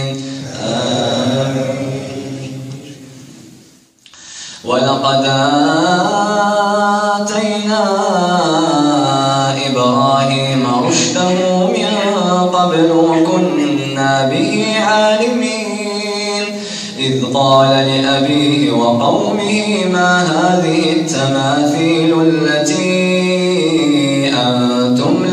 الضالين. ولقد آتينا إبراهيم رشده من قبل وكنا به عالمين. إذ قال لأبيه وقومه ما هذه التماثيل التي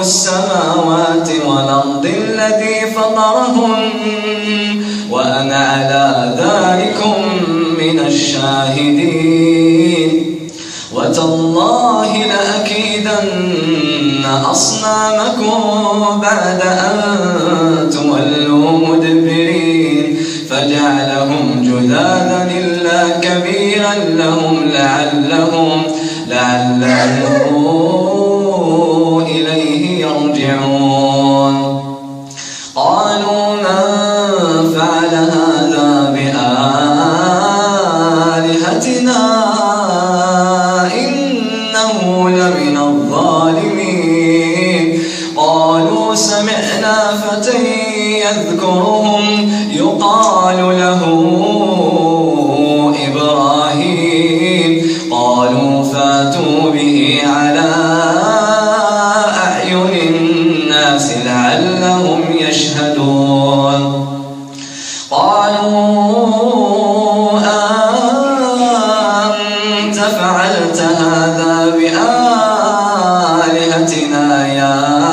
السماوات والأرض الذي فطرهن وأنا على ذلكم من الشاهدين. وتالله لأكيدن أصنامكم بعد أن تولوا مدبرين. فجعلهم جذاذا إلا كبيرا لهم لعلهم Yeah.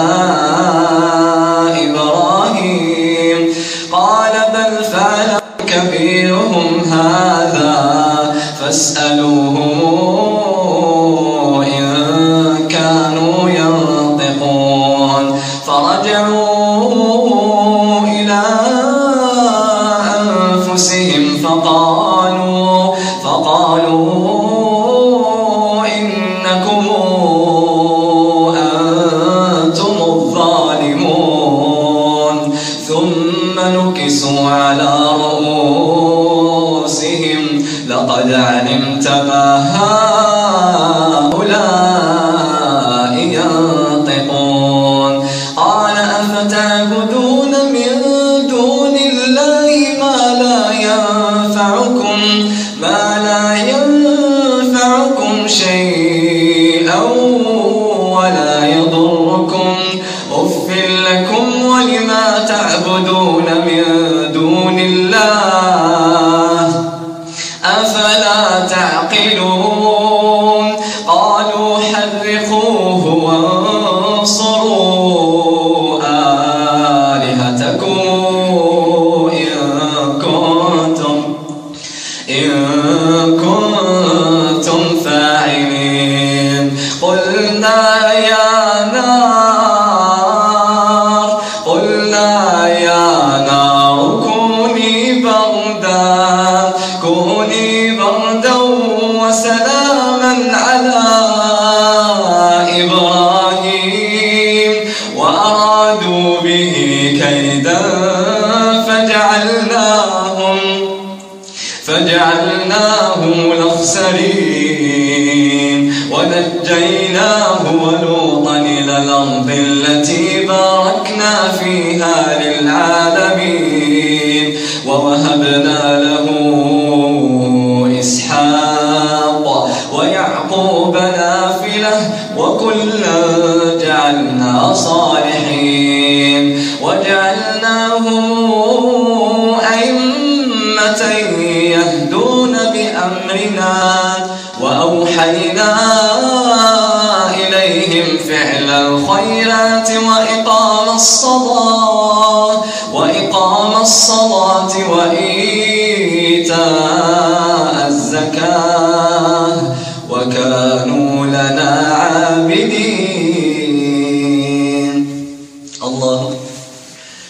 كنتم ووهبنا له إسحاق ويعقوب نافلة وكلا جعلنا صالحين وجعلناهم أئمة يهدون بأمرنا وأوحينا إليهم فعل الخيرات وإقام الصلاة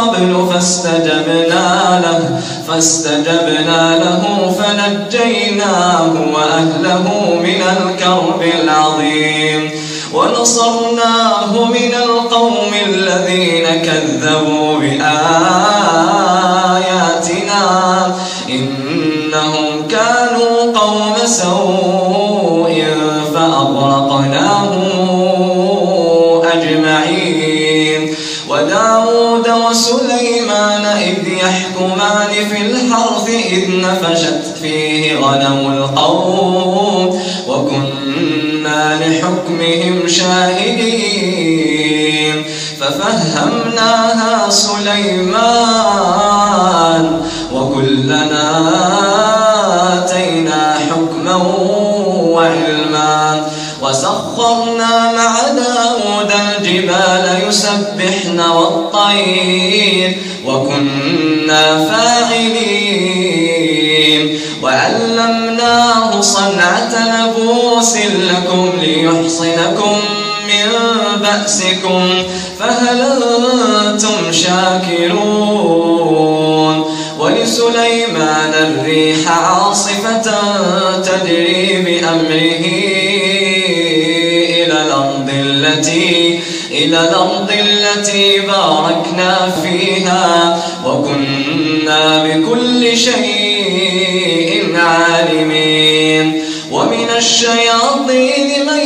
قبل فاستجبنا له فاستجبنا له فنجيناه وأهله من الكرب العظيم. ونصرناه من القوم الذين كذبوا بآياتنا. شاهدين ففهمناها سليمان وكلنا آتينا حكما وعلما. وسخرنا مع داود الجبال يسبحن والطير وكنا فاعلين. وعلمناه صنعة نبوس لكم ليحصنكم من بأسكم فهل أنتم شاكرون ولسليمان الريح عاصفة تجري بأمره إلى الأرض التي إلى الأرض التي باركنا فيها وكنا بكل شيء عالمين. ومن الشياطين من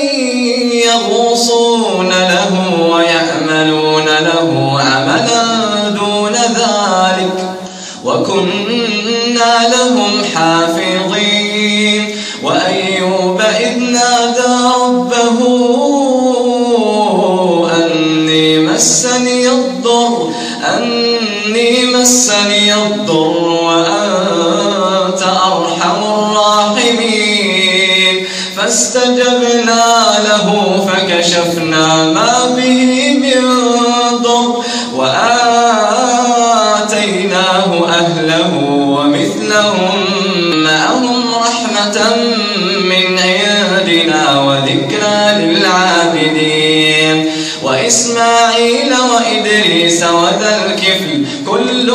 من عندنا وذكرى للعابدين. وإسماعيل وإدريس وذا الكفل كل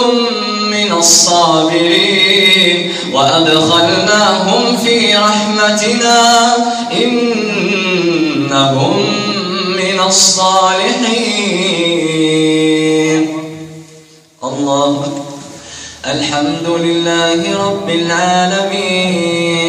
من الصابرين. وأدخلناهم في رحمتنا إنهم من الصالحين. الله الحمد لله رب العالمين.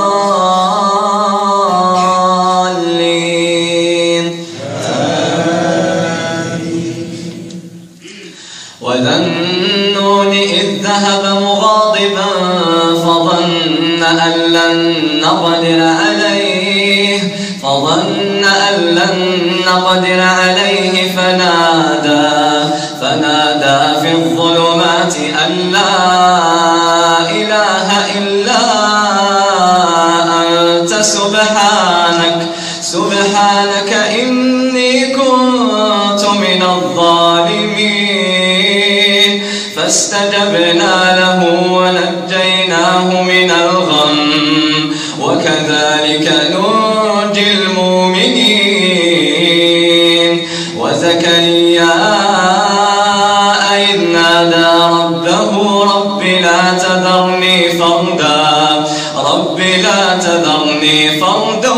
نقدر عليه فظن أن لن نقدر عليه فنادى فنادى في الظلمات أن لا إله إلا أنت سبحانك سبحانك إني كنت من الظالمين. فاستجبنا لا تذرني فردا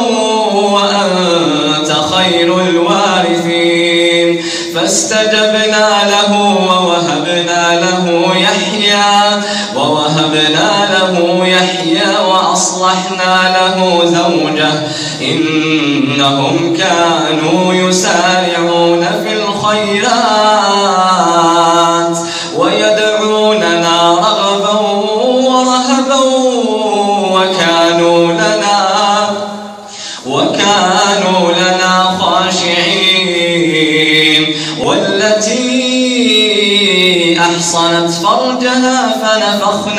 وأنت خير الوارثين. فاستجبنا له ووهبنا له يحيى ووهبنا له يحيى وأصلحنا له زوجه. إنهم كانوا يسارعون في الخيرات.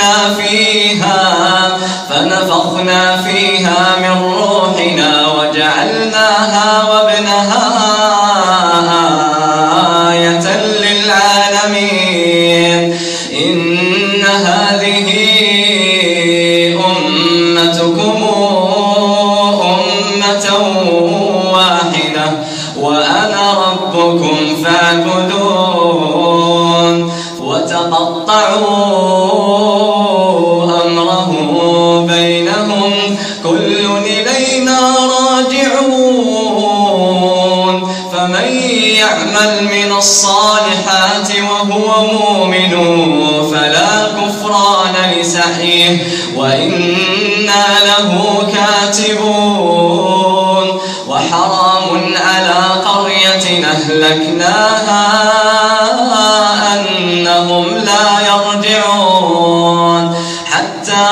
فنفخنا فيها فنفخنا فيها من روحنا وجعلناها وابنها أهلكناها أنهم لا يرجعون. حتى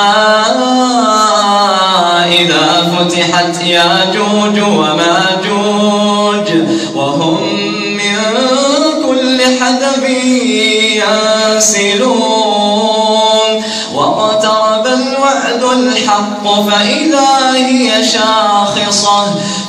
إذا فتحت ياجوج وماجوج وهم من كل حدب ينسلون. واقترب الوعد الحق فإذا هي شاخصة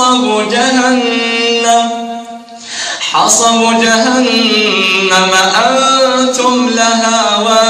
حصب جهنم حصب جهنم أنتم لها واردون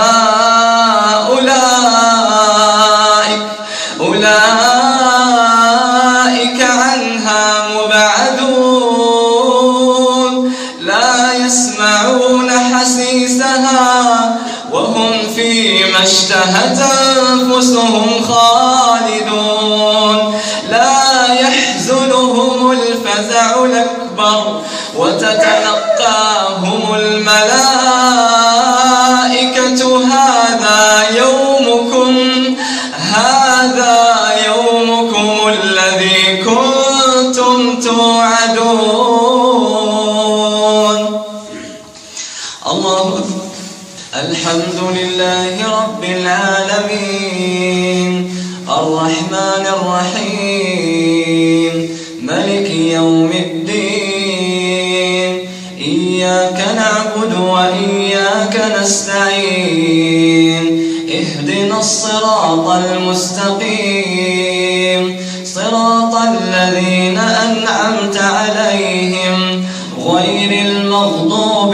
المغضوب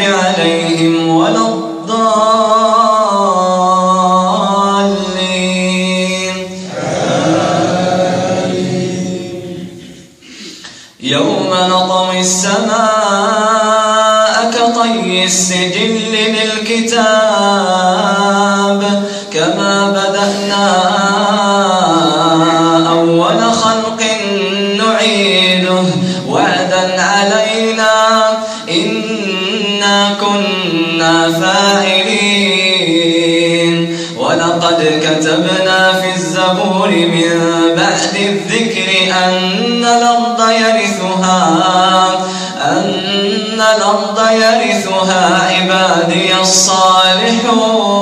بعد الذكر أن الأرض يرثها أن الأرض يرثها عبادي الصالحون.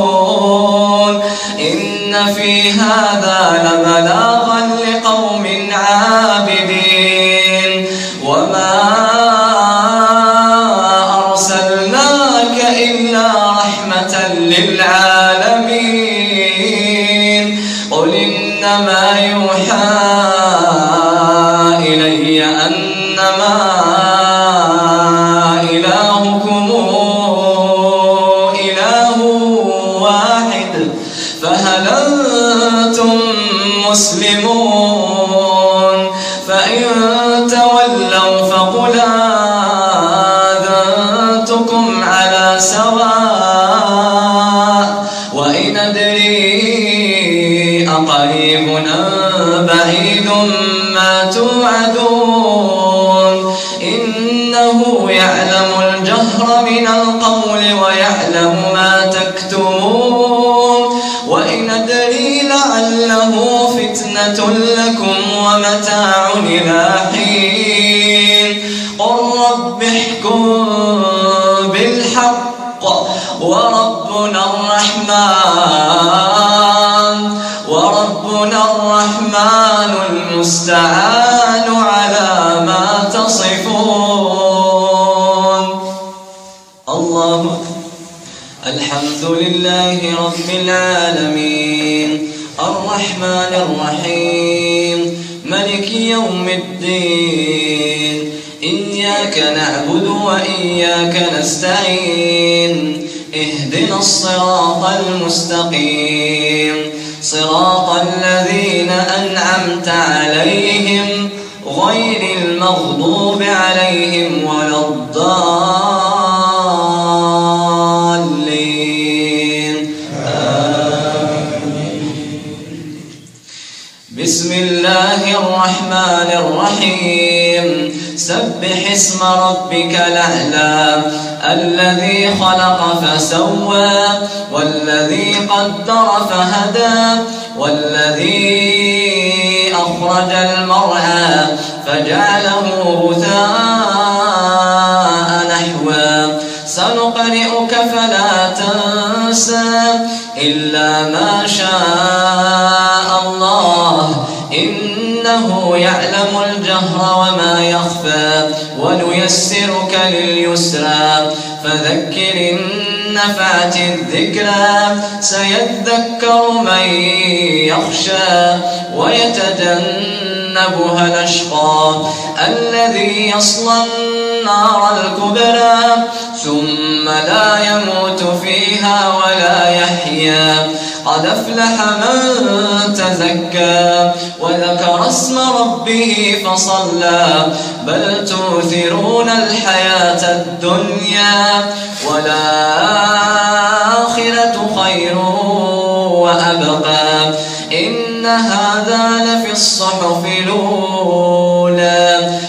إن في هذا لبلاغا لقوم مسلمون. فإن وربنا الرحمن المستعان على ما تصفون. الله الحمد لله رب العالمين. الرحمن الرحيم. ملك يوم الدين. إياك نعبد وإياك نستعين. اهدنا الصراط المستقيم. صراط الذين أنعمت عليهم غير المغضوب عليهم ولا الضالين. بسم الله الرحمن الرحيم. سبح اسم ربك الأعلى. الذي خلق فسوى والذي قدر فهدى والذي أخرج المرعى فجعله غثاء نحوا سنقرئك فلا تنسى إلا ما شاء إنه يعلم الجهر وما يخفى ونيسرك لليسرى فذكر إن نفعت الذكرى سيذكر من يخشى ويتجنبها الأشقى الذي يصلى النار الكبرى ثم لا يموت فيها ولا يحيا. قد أفلح من تزكى وذكر اسم ربه فصلى. بل تؤثرون الحياة الدنيا والآخرة خير وأبقى. هذا لفي الصحف الأولى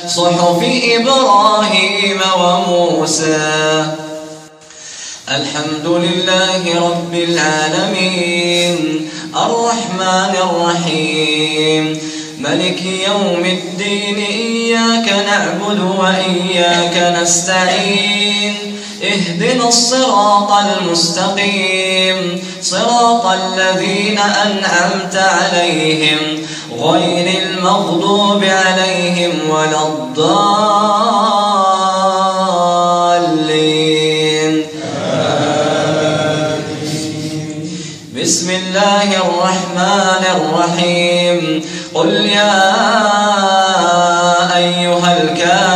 صحف إبراهيم وموسى. الحمد لله رب العالمين الرحمن الرحيم ملك يوم الدين إياك نعبد وإياك نستعين. اهدنا الصراط المستقيم. صراط الذين أنعمت عليهم غير المغضوب عليهم ولا الضالين. بسم الله الرحمن الرحيم. قل يا أيها الكافرون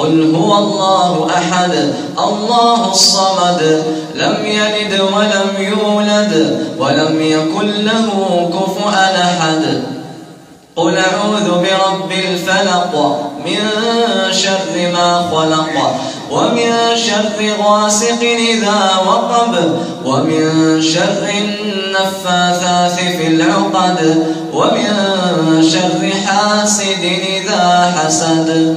قل هو الله أحد الله الصمد. لم يلد ولم يولد ولم يكن له كفؤا أحد. قل أعوذ برب الفلق من شر ما خلق. ومن شر غاسق إذا وقب. ومن شر النفاثات في العقد. ومن شر حاسد إذا حسد.